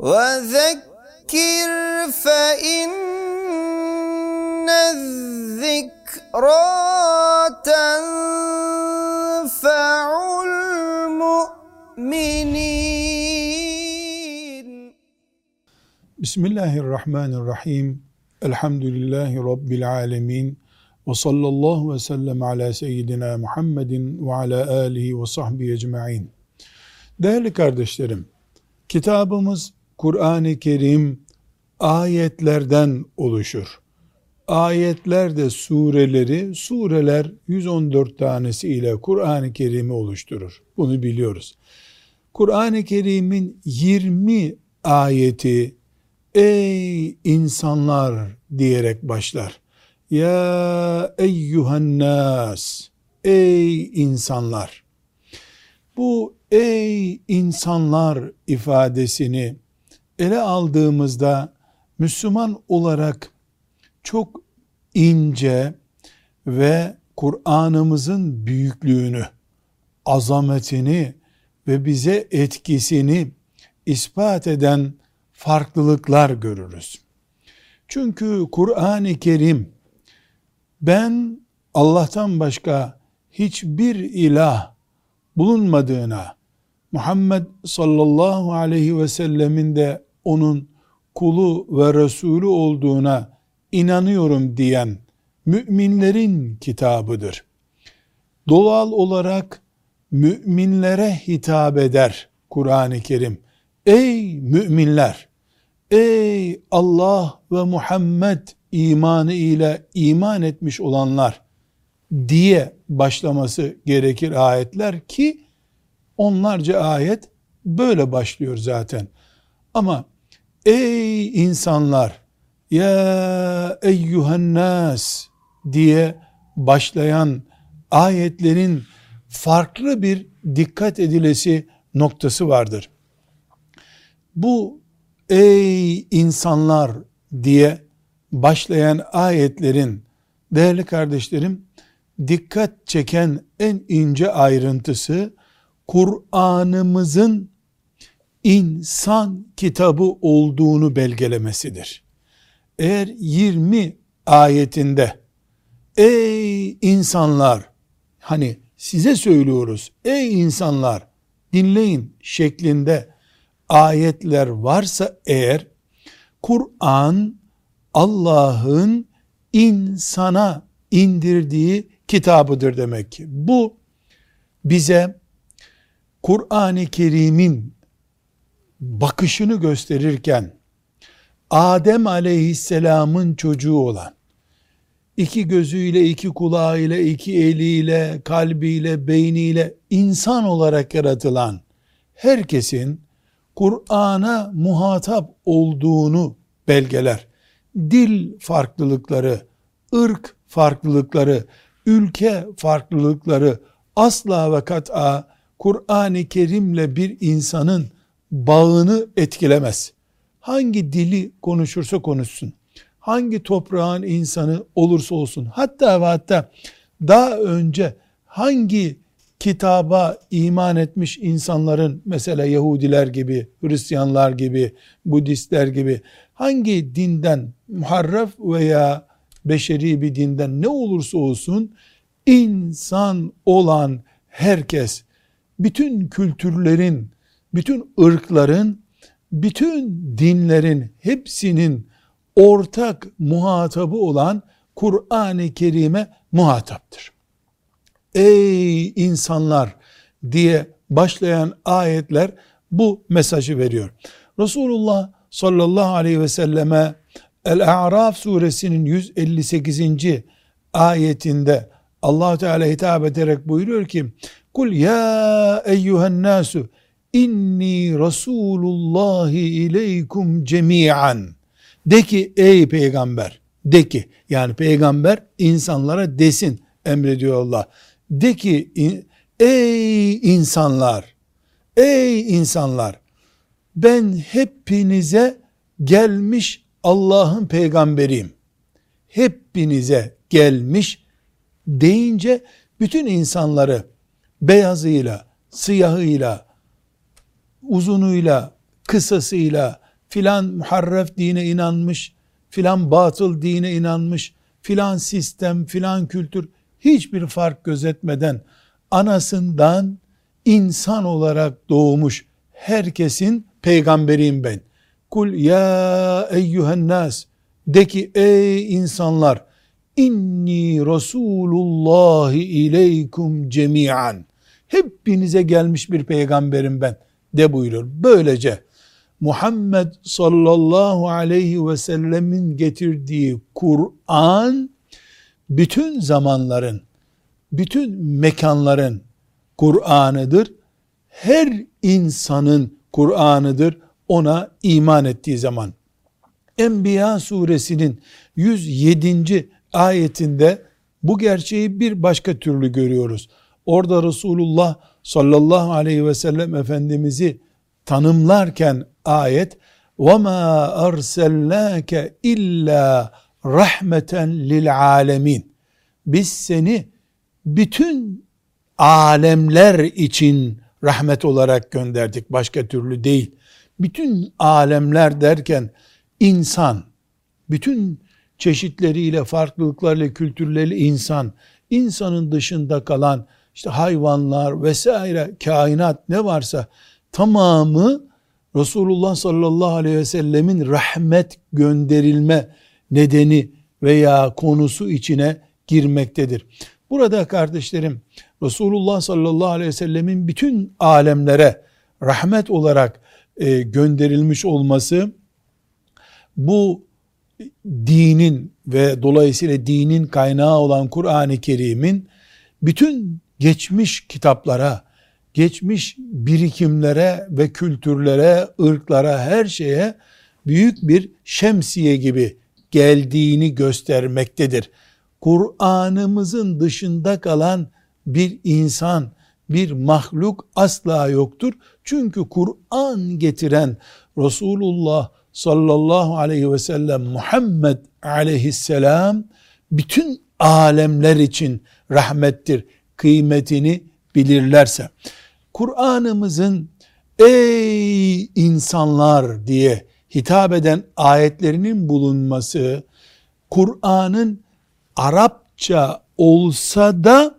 وذكر فإن الذكرى تنفع المؤمنين Bismillahirrahmanirrahim. Elhamdülillahi Rabbil alemin. Ve sallallahu ve sellem ala seyyidina Muhammedin ve ala alihi ve sahbihi ecma'in. Değerli kardeşlerim, kitabımız Kur'an-ı Kerim ayetlerden oluşur. Ayetler de sureleri, sureler 114 tanesi ile Kur'an-ı Kerim'i oluşturur. Bunu biliyoruz. Kur'an-ı Kerim'in 20 ayeti ey insanlar diyerek başlar. Ya eyyuhan nas, ey insanlar. Bu ey insanlar ifadesini ele aldığımızda Müslüman olarak çok ince ve Kur'an'ımızın büyüklüğünü, azametini ve bize etkisini ispat eden farklılıklar görürüz. Çünkü Kur'an-ı Kerim ben Allah'tan başka hiçbir ilah bulunmadığına, Muhammed sallallahu aleyhi ve sellemin de onun kulu ve Resulü olduğuna inanıyorum diyen müminlerin kitabıdır. Doğal olarak müminlere hitap eder Kur'an-ı Kerim. Ey müminler! Ey Allah ve Muhammed imanı ile iman etmiş olanlar diye başlaması gerekir ayetler ki onlarca ayet böyle başlıyor zaten. Ama ey insanlar ya eyyuhen nas diye başlayan ayetlerin farklı bir dikkat edilesi noktası vardır. Bu ey insanlar diye başlayan ayetlerin değerli kardeşlerim dikkat çeken en ince ayrıntısı Kur'an'ımızın insan kitabı olduğunu belgelemesidir. Eğer 20 ayetinde ey insanlar hani size söylüyoruz ey insanlar dinleyin şeklinde ayetler varsa eğer Kur'an Allah'ın insana indirdiği kitabıdır demek ki. Bu bize Kur'an-ı Kerim'in bakışını gösterirken Adem aleyhisselamın çocuğu olan iki gözüyle, iki kulağıyla, iki eliyle, kalbiyle, beyniyle insan olarak yaratılan herkesin Kur'an'a muhatap olduğunu belgeler. Dil farklılıkları, ırk farklılıkları, ülke farklılıkları asla ve kat'a Kur'an-ı Kerim'le bir insanın bağını etkilemez. Hangi dili konuşursa konuşsun, hangi toprağın insanı olursa olsun, hatta ve hatta daha önce hangi kitaba iman etmiş insanların mesela Yahudiler gibi, Hristiyanlar gibi, Budistler gibi hangi dinden muharref veya beşeri bir dinden ne olursa olsun insan olan herkes bütün kültürlerin, bütün ırkların, bütün dinlerin hepsinin ortak muhatabı olan Kur'an-ı Kerim'e muhataptır. Ey insanlar diye başlayan ayetler bu mesajı veriyor. Resulullah sallallahu aleyhi ve selleme El-A'raf suresinin 158. ayetinde allah Teala hitap ederek buyuruyor ki Kul ya eyyühen nasu inni Resulullahi ileykum cemi'an de ki ey peygamber de ki yani peygamber insanlara desin emrediyor Allah de ki ey insanlar ey insanlar ben hepinize gelmiş Allah'ın peygamberiyim. Hepinize gelmiş deyince bütün insanları beyazıyla, siyahıyla, uzunuyla, kısasıyla, filan muharref dine inanmış, filan batıl dine inanmış, filan sistem, filan kültür hiçbir fark gözetmeden anasından insan olarak doğmuş herkesin peygamberiyim ben. Kul ya eyyühen nas de ki ey insanlar inni Resulullah ileykum cemiyan hepinize gelmiş bir peygamberim ben de buyurur. Böylece Muhammed sallallahu aleyhi ve sellemin getirdiği Kur'an bütün zamanların, bütün mekanların Kur'an'ıdır. Her insanın Kur'an'ıdır ona iman ettiği zaman. Enbiya suresinin 107. ayetinde bu gerçeği bir başka türlü görüyoruz. Orada Resulullah sallallahu aleyhi ve sellem Efendimiz'i tanımlarken ayet وَمَا أَرْسَلَّاكَ illa rahmeten lil alemin. Biz seni bütün alemler için rahmet olarak gönderdik. Başka türlü değil. Bütün alemler derken insan, bütün çeşitleriyle, farklılıklarıyla, kültürleri insan, insanın dışında kalan işte hayvanlar vesaire, kainat ne varsa tamamı Resulullah sallallahu aleyhi ve sellemin rahmet gönderilme nedeni veya konusu içine girmektedir. Burada kardeşlerim Resulullah sallallahu aleyhi ve sellemin bütün alemlere rahmet olarak e, gönderilmiş olması bu dinin ve dolayısıyla dinin kaynağı olan Kur'an-ı Kerim'in bütün geçmiş kitaplara, geçmiş birikimlere ve kültürlere, ırklara, her şeye büyük bir şemsiye gibi geldiğini göstermektedir. Kur'an'ımızın dışında kalan bir insan, bir mahluk asla yoktur. Çünkü Kur'an getiren Resulullah sallallahu aleyhi ve sellem Muhammed aleyhisselam bütün alemler için rahmettir. Kıymetini bilirlerse. Kur'an'ımızın ey insanlar diye hitap eden ayetlerinin bulunması Kur'an'ın Arapça olsa da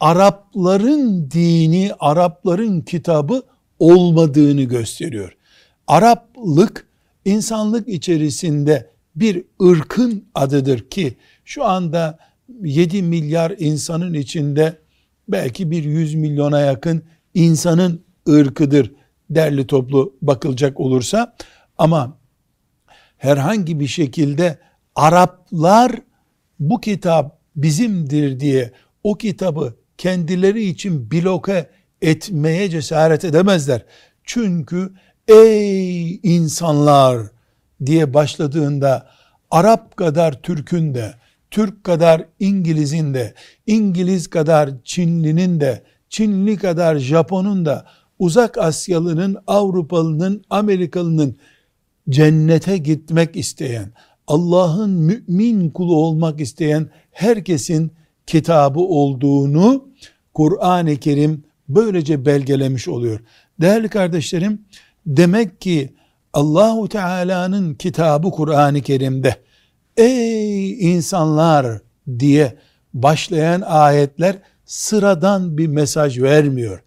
Arapların dini, Arapların kitabı olmadığını gösteriyor. Araplık insanlık içerisinde bir ırkın adıdır ki şu anda 7 milyar insanın içinde belki bir 100 milyona yakın insanın ırkıdır derli toplu bakılacak olursa ama herhangi bir şekilde Araplar bu kitap bizimdir diye o kitabı kendileri için bloke etmeye cesaret edemezler. Çünkü ey insanlar diye başladığında Arap kadar Türk'ün de, Türk kadar İngiliz'in de, İngiliz kadar Çinli'nin de, Çinli kadar Japon'un da, uzak Asyalı'nın, Avrupalının, Amerikalı'nın cennete gitmek isteyen, Allah'ın mümin kulu olmak isteyen herkesin kitabı olduğunu Kur'an-ı Kerim böylece belgelemiş oluyor. Değerli kardeşlerim, demek ki Allahu Teala'nın kitabı Kur'an-ı Kerim'de ey insanlar diye başlayan ayetler sıradan bir mesaj vermiyor.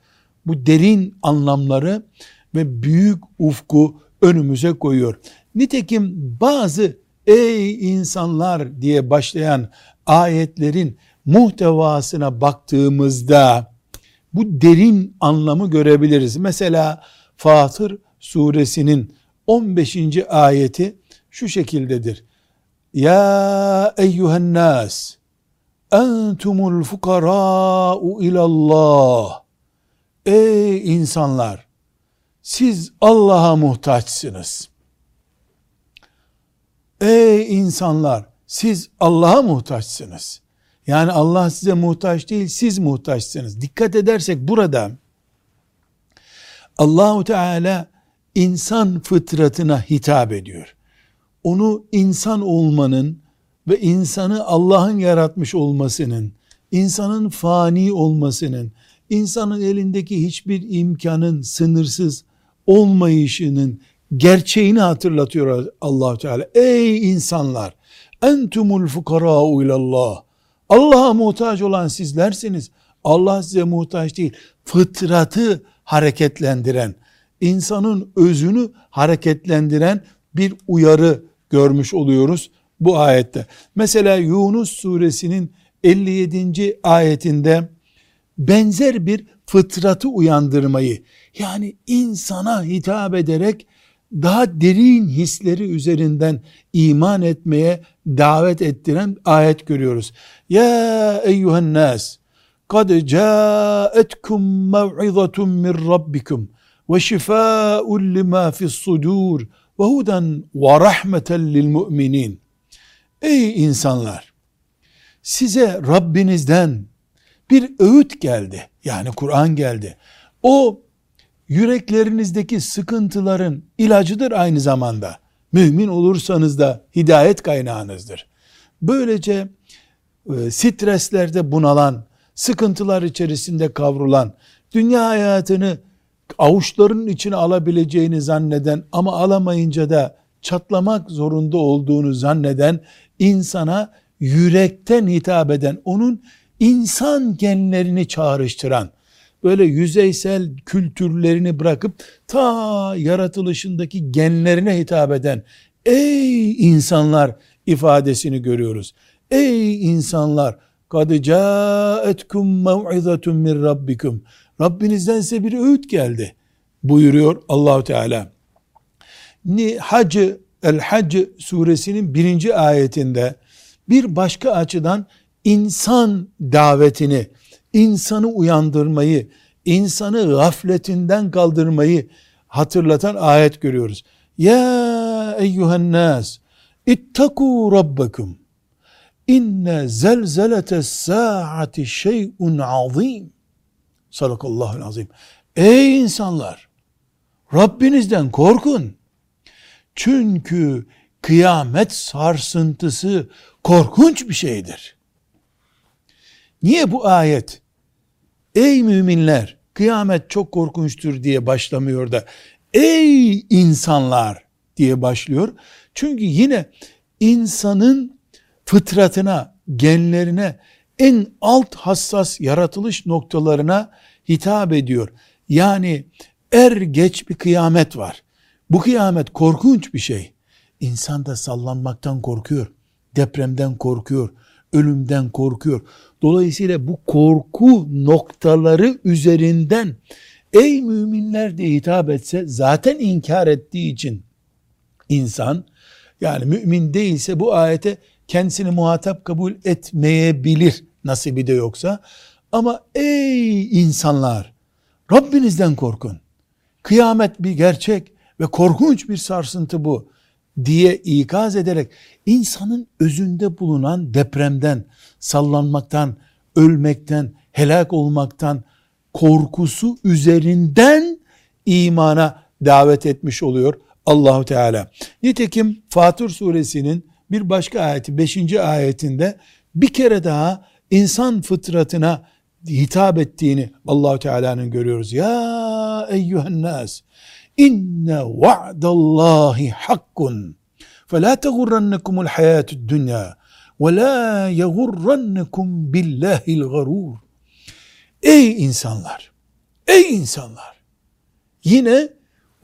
Bu derin anlamları ve büyük ufku önümüze koyuyor. Nitekim bazı ey insanlar diye başlayan ayetlerin muhtevasına baktığımızda bu derin anlamı görebiliriz. Mesela Fatır suresinin 15. ayeti şu şekildedir. Ya eyyühen nas entumul fukara'u ilallah Ey insanlar siz Allah'a muhtaçsınız. Ey insanlar siz Allah'a muhtaçsınız. Yani Allah size muhtaç değil siz muhtaçsınız. Dikkat edersek burada Allahu Teala insan fıtratına hitap ediyor. Onu insan olmanın ve insanı Allah'ın yaratmış olmasının, insanın fani olmasının, insanın elindeki hiçbir imkanın sınırsız olmayışının gerçeğini hatırlatıyor allah Teala. Ey insanlar! Entumul fukara'u ilallah. Allah'a muhtaç olan sizlersiniz. Allah size muhtaç değil. Fıtratı hareketlendiren, insanın özünü hareketlendiren bir uyarı görmüş oluyoruz bu ayette. Mesela Yunus suresinin 57. ayetinde benzer bir fıtratı uyandırmayı yani insana hitap ederek daha derin hisleri üzerinden iman etmeye davet ettiren ayet görüyoruz. Ya eyyühen nas kad caetkum mev'izatun min rabbikum ve şifâ'un lima fi's-sudur ve huden ve rahmeten lil mu'minin. Ey insanlar! Size Rabbinizden bir öğüt geldi. Yani Kur'an geldi. O yüreklerinizdeki sıkıntıların ilacıdır aynı zamanda. Mümin olursanız da hidayet kaynağınızdır. Böylece e, streslerde bunalan, sıkıntılar içerisinde kavrulan, dünya hayatını avuçlarının içine alabileceğini zanneden ama alamayınca da çatlamak zorunda olduğunu zanneden insana yürekten hitap eden, onun insan genlerini çağrıştıran, böyle yüzeysel kültürlerini bırakıp ta yaratılışındaki genlerine hitap eden ey insanlar ifadesini görüyoruz. Ey insanlar kad caetkum mev'izatun min rabbikum. Rabbinizden size bir öğüt geldi buyuruyor Allahu Teala. Ni Hacı El Hac suresinin birinci ayetinde bir başka açıdan insan davetini, insanı uyandırmayı, insanı gafletinden kaldırmayı hatırlatan ayet görüyoruz. Ya eyyühen nas ittaku rabbakum inne zelzeletes saati şey'un azim sadakallahu azim ey insanlar Rabbinizden korkun çünkü kıyamet sarsıntısı korkunç bir şeydir. Niye bu ayet ey müminler kıyamet çok korkunçtur diye başlamıyor da ey insanlar diye başlıyor. Çünkü yine insanın fıtratına, genlerine, en alt hassas yaratılış noktalarına hitap ediyor. Yani er geç bir kıyamet var. Bu kıyamet korkunç bir şey. İnsan da sallanmaktan korkuyor. Depremden korkuyor. Ölümden korkuyor. Dolayısıyla bu korku noktaları üzerinden ey müminler diye hitap etse zaten inkar ettiği için insan yani mümin değilse bu ayete kendisini muhatap kabul etmeyebilir nasibi de yoksa ama ey insanlar Rabbinizden korkun. Kıyamet bir gerçek ve korkunç bir sarsıntı bu diye ikaz ederek insanın özünde bulunan depremden, sallanmaktan, ölmekten, helak olmaktan korkusu üzerinden imana davet etmiş oluyor Allahu Teala. Nitekim Fatır suresinin bir başka ayeti 5. ayetinde bir kere daha insan fıtratına hitap ettiğini Allahu Teala'nın görüyoruz. Ya eyyühen nas inne va'dallahi hakkun fe la tegurrannekumul hayatü dünya ve la yegurrannekum billahil garur. Ey insanlar! Ey insanlar! Yine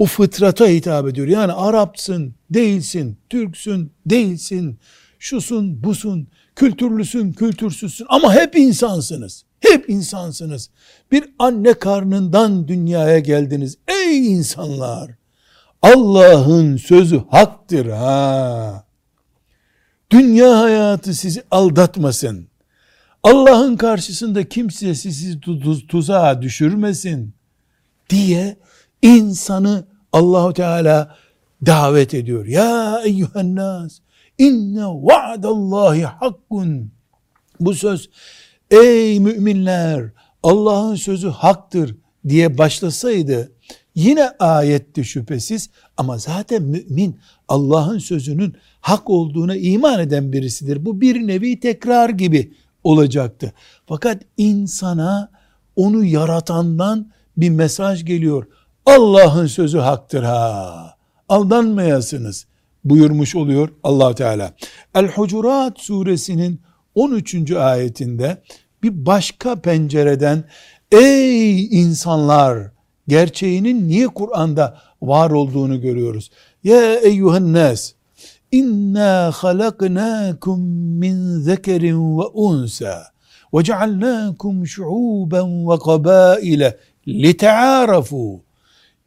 o fıtrata hitap ediyor. Yani Arapsın, değilsin, Türksün, değilsin, şusun, busun, kültürlüsün, kültürsüzsün ama hep insansınız. Hep insansınız. Bir anne karnından dünyaya geldiniz. Ey insanlar! Allah'ın sözü haktır ha. Dünya hayatı sizi aldatmasın. Allah'ın karşısında kimse sizi tuzağa düşürmesin diye insanı Allahu Teala davet ediyor. Ya eyyühen nas inne va'dallahi hakkun. Bu söz ey müminler Allah'ın sözü haktır diye başlasaydı Yine ayetti şüphesiz ama zaten mümin Allah'ın sözünün hak olduğuna iman eden birisidir. Bu bir nevi tekrar gibi olacaktı. Fakat insana onu yaratandan bir mesaj geliyor. Allah'ın sözü haktır ha. aldanmayasınız buyurmuş oluyor allah Teala. El-Hucurat suresinin 13. ayetinde bir başka pencereden ey insanlar gerçeğinin niye Kur'an'da var olduğunu görüyoruz. Ya eyyuhen nas inna halaknakum min zekerin ve unsa ve cealnakum şuuben ve kabaile lite'arafu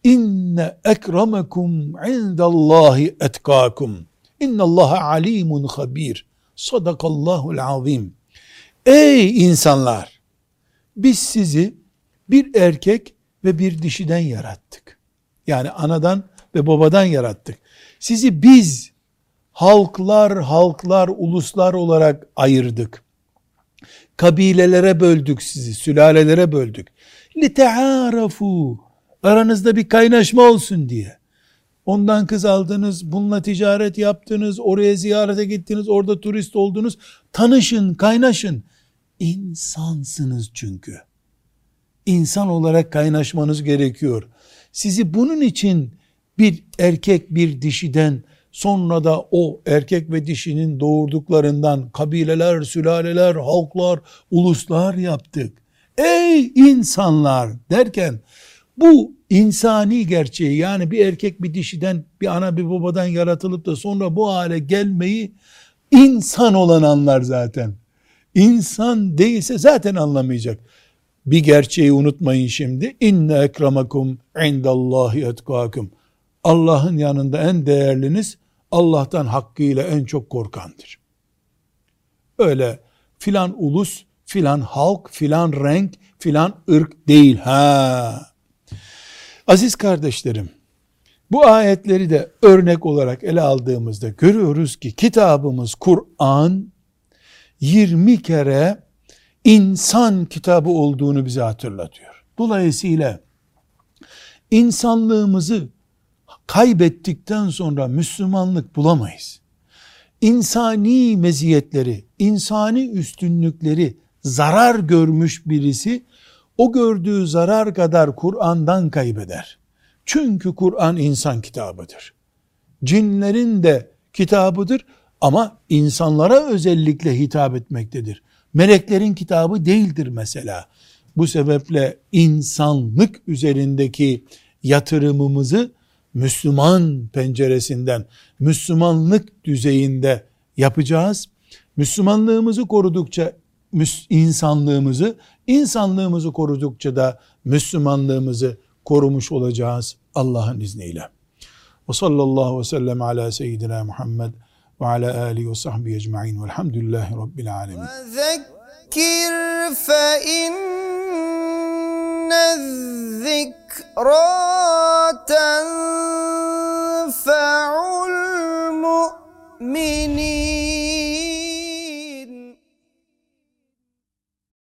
inne ekremekum indallahi etkakum. İnnallaha alimun habir. Sadakallahul azim. Ey insanlar biz sizi bir erkek ve bir dişiden yarattık. Yani anadan ve babadan yarattık. Sizi biz halklar halklar uluslar olarak ayırdık. Kabilelere böldük sizi sülalelere böldük. Lite'arafu Aranızda bir kaynaşma olsun diye. Ondan kız aldınız, bununla ticaret yaptınız, oraya ziyarete gittiniz, orada turist oldunuz. Tanışın, kaynaşın. İnsansınız çünkü. İnsan olarak kaynaşmanız gerekiyor. Sizi bunun için bir erkek bir dişiden sonra da o erkek ve dişinin doğurduklarından kabileler, sülaleler, halklar, uluslar yaptık. Ey insanlar derken bu insani gerçeği yani bir erkek bir dişiden bir ana bir babadan yaratılıp da sonra bu hale gelmeyi insan olan anlar zaten. İnsan değilse zaten anlamayacak. Bir gerçeği unutmayın şimdi. İnne ekramakum indallahi etkakum. Allah'ın yanında en değerliniz Allah'tan hakkıyla en çok korkandır. Öyle filan ulus, filan halk, filan renk, filan ırk değil. Ha Aziz kardeşlerim, bu ayetleri de örnek olarak ele aldığımızda görüyoruz ki kitabımız Kur'an 20 kere insan kitabı olduğunu bize hatırlatıyor. Dolayısıyla insanlığımızı kaybettikten sonra Müslümanlık bulamayız. İnsani meziyetleri, insani üstünlükleri zarar görmüş birisi o gördüğü zarar kadar Kur'an'dan kaybeder. Çünkü Kur'an insan kitabıdır. Cinlerin de kitabıdır ama insanlara özellikle hitap etmektedir. Meleklerin kitabı değildir mesela. Bu sebeple insanlık üzerindeki yatırımımızı Müslüman penceresinden, Müslümanlık düzeyinde yapacağız. Müslümanlığımızı korudukça insanlığımızı, insanlığımızı korudukça da Müslümanlığımızı korumuş olacağız Allah'ın izniyle. Ve sallallahu ve sellem ala seyyidina Muhammed ve ala alihi ve sahbihi ecma'in velhamdülillahi rabbil alemin. Zekir fe inne zikra tenfe'ul mu'minin